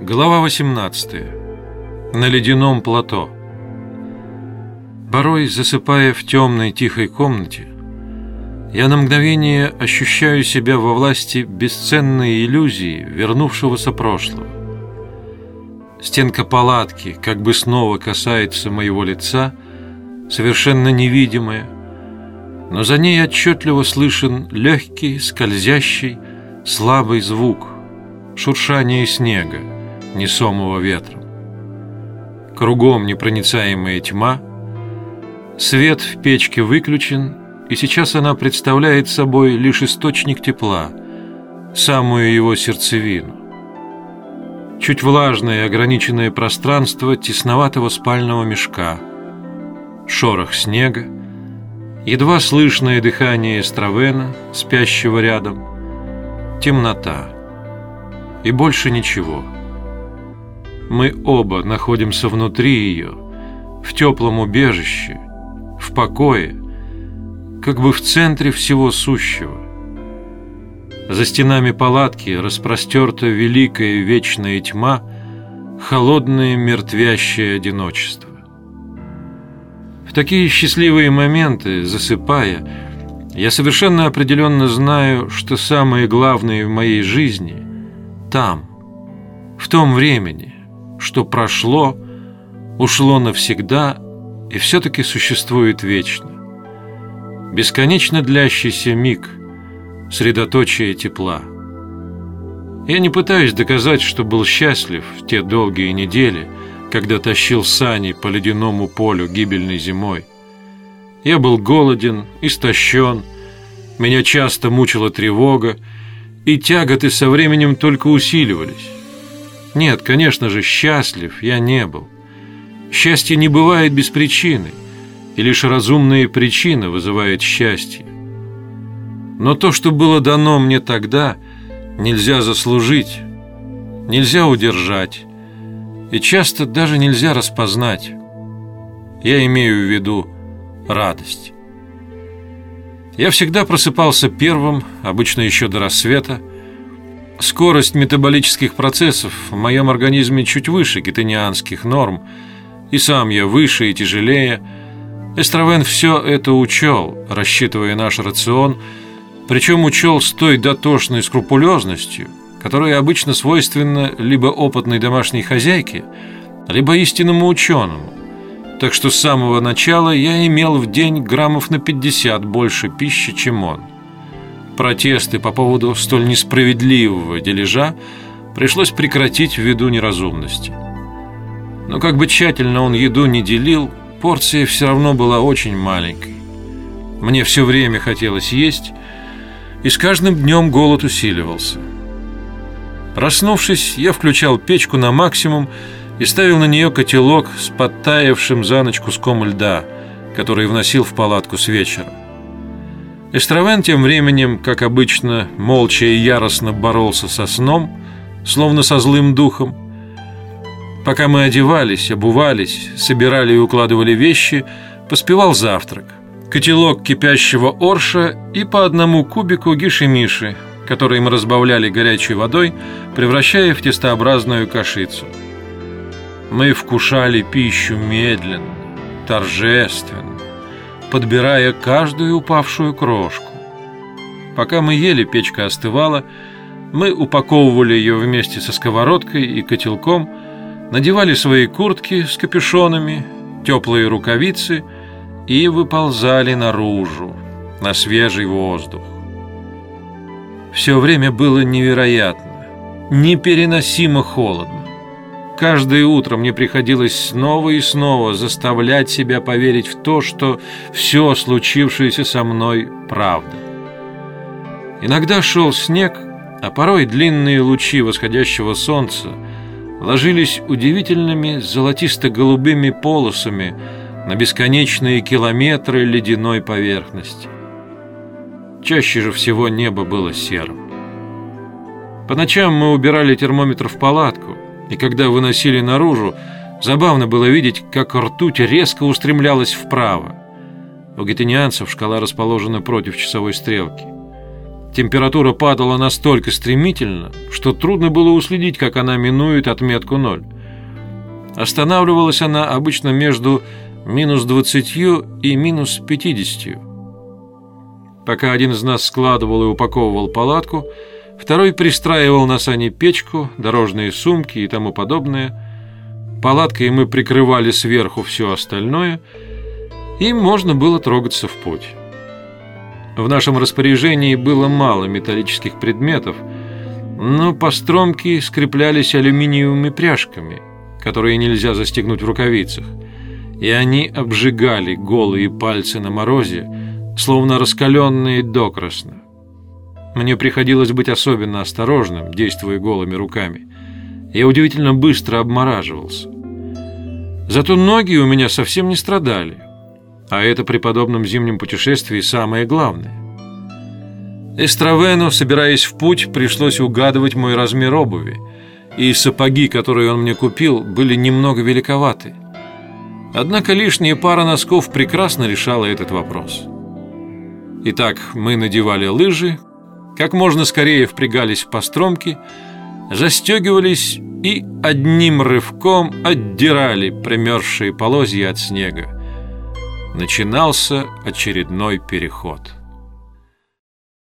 Глава 18. На ледяном плато. Порой, засыпая в темной тихой комнате, я на мгновение ощущаю себя во власти бесценной иллюзии вернувшегося прошлого. Стенка палатки как бы снова касается моего лица, совершенно невидимая, но за ней отчетливо слышен легкий, скользящий, слабый звук, шуршание снега, несомого ветром. Кругом непроницаемая тьма, свет в печке выключен, и сейчас она представляет собой лишь источник тепла, самую его сердцевину. Чуть влажное и ограниченное пространство тесноватого спального мешка, шорох снега, едва слышное дыхание Стравена, спящего рядом, темнота. И больше ничего – мы оба находимся внутри ее, в теплом убежище, в покое, как бы в центре всего сущего. За стенами палатки распростерта великая вечная тьма, холодное мертвящее одиночество. В такие счастливые моменты, засыпая, я совершенно определенно знаю, что самое главное в моей жизни там, в том времени, что прошло, ушло навсегда и все-таки существует вечно. Бесконечно длящийся миг, средоточие тепла. Я не пытаюсь доказать, что был счастлив в те долгие недели, когда тащил сани по ледяному полю гибельной зимой. Я был голоден, истощен, меня часто мучила тревога, и тяготы со временем только усиливались. Нет, конечно же, счастлив я не был. Счастье не бывает без причины, и лишь разумная причина вызывает счастье. Но то, что было дано мне тогда, нельзя заслужить, нельзя удержать, и часто даже нельзя распознать. Я имею в виду радость. Я всегда просыпался первым, обычно еще до рассвета, Скорость метаболических процессов в моем организме чуть выше гетенианских норм, и сам я выше и тяжелее. Эстравен все это учел, рассчитывая наш рацион, причем учел с той дотошной скрупулезностью, которая обычно свойственна либо опытной домашней хозяйке, либо истинному ученому. Так что с самого начала я имел в день граммов на 50 больше пищи, чем он. Протесты по поводу столь несправедливого дележа пришлось прекратить ввиду неразумности. Но как бы тщательно он еду не делил, порция все равно была очень маленькой. Мне все время хотелось есть, и с каждым днем голод усиливался. Проснувшись, я включал печку на максимум и ставил на нее котелок с подтаявшим за ночь куском льда, который вносил в палатку с вечера. Эстравен тем временем, как обычно, молча и яростно боролся со сном, словно со злым духом. Пока мы одевались, обувались, собирали и укладывали вещи, поспевал завтрак. Котелок кипящего орша и по одному кубику гиши-миши, который мы разбавляли горячей водой, превращая в тестообразную кашицу. Мы вкушали пищу медленно, торжественно подбирая каждую упавшую крошку. Пока мы ели, печка остывала, мы упаковывали ее вместе со сковородкой и котелком, надевали свои куртки с капюшонами, теплые рукавицы и выползали наружу, на свежий воздух. Все время было невероятно, непереносимо холодно. Каждое утро мне приходилось снова и снова заставлять себя поверить в то, что все случившееся со мной – правда. Иногда шел снег, а порой длинные лучи восходящего солнца ложились удивительными золотисто-голубыми полосами на бесконечные километры ледяной поверхности. Чаще же всего небо было серым. По ночам мы убирали термометр в палатку – и когда выносили наружу, забавно было видеть, как ртуть резко устремлялась вправо. У гетенианцев шкала расположена против часовой стрелки. Температура падала настолько стремительно, что трудно было уследить, как она минует отметку ноль. Останавливалась она обычно между минус 20 и минус 50. Пока один из нас складывал и упаковывал палатку, второй пристраивал на сани печку, дорожные сумки и тому подобное. Палаткой мы прикрывали сверху все остальное, и можно было трогаться в путь. В нашем распоряжении было мало металлических предметов, но постромки скреплялись алюминиевыми пряжками, которые нельзя застегнуть в рукавицах, и они обжигали голые пальцы на морозе, словно раскаленные докрасно. Мне приходилось быть особенно осторожным, действуя голыми руками. Я удивительно быстро обмораживался. Зато ноги у меня совсем не страдали. А это при подобном зимнем путешествии самое главное. Эстравену, собираясь в путь, пришлось угадывать мой размер обуви, и сапоги, которые он мне купил, были немного великоваты. Однако лишняя пара носков прекрасно решала этот вопрос. Итак, мы надевали лыжи, как можно скорее впрягались в постромки, застегивались и одним рывком отдирали примерзшие полозья от снега начинался очередной переход.